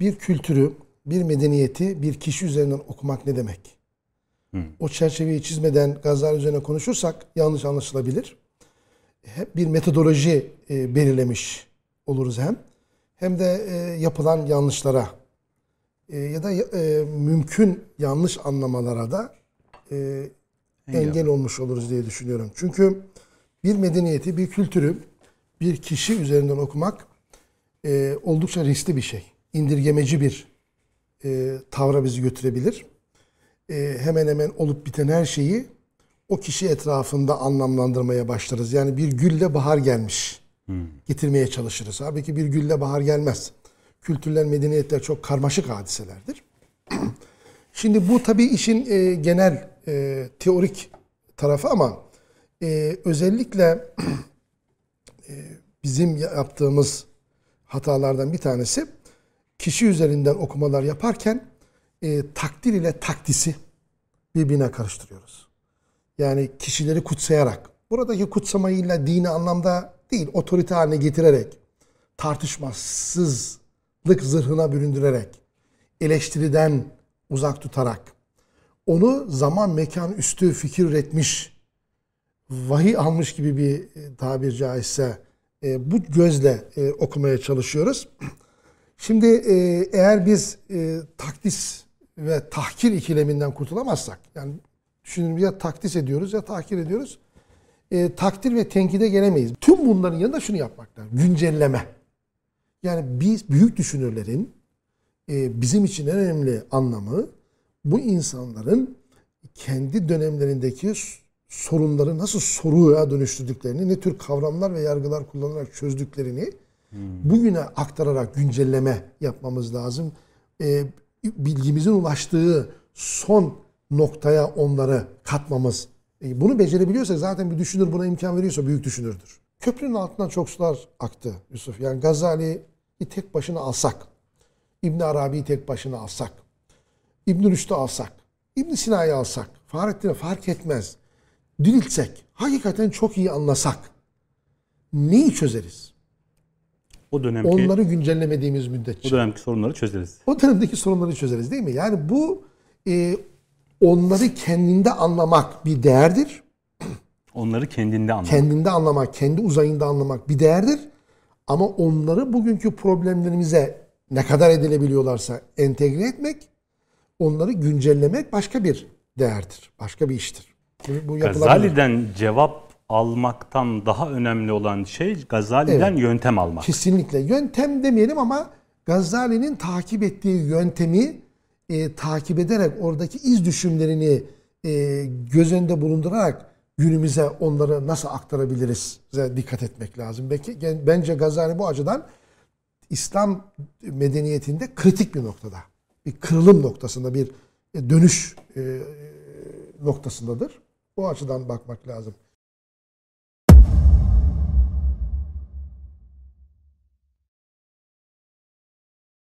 bir kültürü, bir medeniyeti bir kişi üzerinden okumak ne demek? O çerçeveyi çizmeden Gazali üzerine konuşursak yanlış anlaşılabilir. Hep bir metodoloji e, belirlemiş oluruz hem. Hem de e, yapılan yanlışlara e, ya da e, mümkün yanlış anlamalara da e, engel. engel olmuş oluruz diye düşünüyorum. Çünkü bir medeniyeti, bir kültürü bir kişi üzerinden okumak e, oldukça riskli bir şey. İndirgemeci bir e, tavra bizi götürebilir. E, hemen hemen olup biten her şeyi o kişi etrafında anlamlandırmaya başlarız. Yani bir gülle bahar gelmiş hmm. getirmeye çalışırız. Halbuki bir gülle bahar gelmez. Kültürler, medeniyetler çok karmaşık hadiselerdir. Şimdi bu tabii işin e, genel e, teorik tarafı ama e, özellikle e, bizim yaptığımız hatalardan bir tanesi kişi üzerinden okumalar yaparken e, takdir ile takdisi birbirine karıştırıyoruz. Yani kişileri kutsayarak, buradaki kutsamayla dini anlamda değil, otorite haline getirerek, tartışmasızlık zırhına büründürerek, eleştiriden uzak tutarak, onu zaman mekan üstü fikir üretmiş, vahiy almış gibi bir e, tabir caizse e, bu gözle e, okumaya çalışıyoruz. Şimdi e, eğer biz e, takdis ve tahkir ikileminden kurtulamazsak, yani düşünün ya takdis ediyoruz ya tahkir ediyoruz. E, takdir ve tenkide gelemeyiz. Tüm bunların yanında şunu yapmak lazım. Güncelleme. Yani biz büyük düşünürlerin e, bizim için en önemli anlamı bu insanların kendi dönemlerindeki sorunları nasıl soruya dönüştürdüklerini, ne tür kavramlar ve yargılar kullanarak çözdüklerini hmm. bugüne aktararak güncelleme yapmamız lazım. E, bilgimizin ulaştığı son noktaya onları katmamız. E, bunu becerebiliyorsak zaten bir düşünür buna imkan veriyorsa büyük düşünürdür. Köprünün altından çok sular aktı Yusuf. Yani Gazali'yi tek başına alsak, İbn Arabi'yi tek başına alsak, İbn Rüşd'ü alsak, İbn Sina'yı alsak, Fahrettin'e fark etmez. Diriltsek, hakikaten çok iyi anlasak neyi çözeriz? O dönemki Onları güncellemediğimiz müddetçe. O dönemki sorunları çözeriz. O dönemdeki sorunları çözeriz değil mi? Yani bu e, onları kendinde anlamak bir değerdir. Onları kendinde anlamak. Kendinde anlamak, kendi uzayında anlamak bir değerdir. Ama onları bugünkü problemlerimize ne kadar edilebiliyorlarsa entegre etmek, onları güncellemek başka bir değerdir. Başka bir iştir. Bu, bu Gazali'den cevap almaktan daha önemli olan şey Gazali'den evet, yöntem almak. Kesinlikle. Yöntem demeyelim ama Gazali'nin takip ettiği yöntemi e, takip ederek oradaki iz düşümlerini e, göz önünde bulundurarak günümüze onları nasıl aktarabiliriz dikkat etmek lazım. Belki bence Gazali bu açıdan İslam medeniyetinde kritik bir noktada. Bir kırılım noktasında, bir dönüş e, noktasındadır. O açıdan bakmak lazım.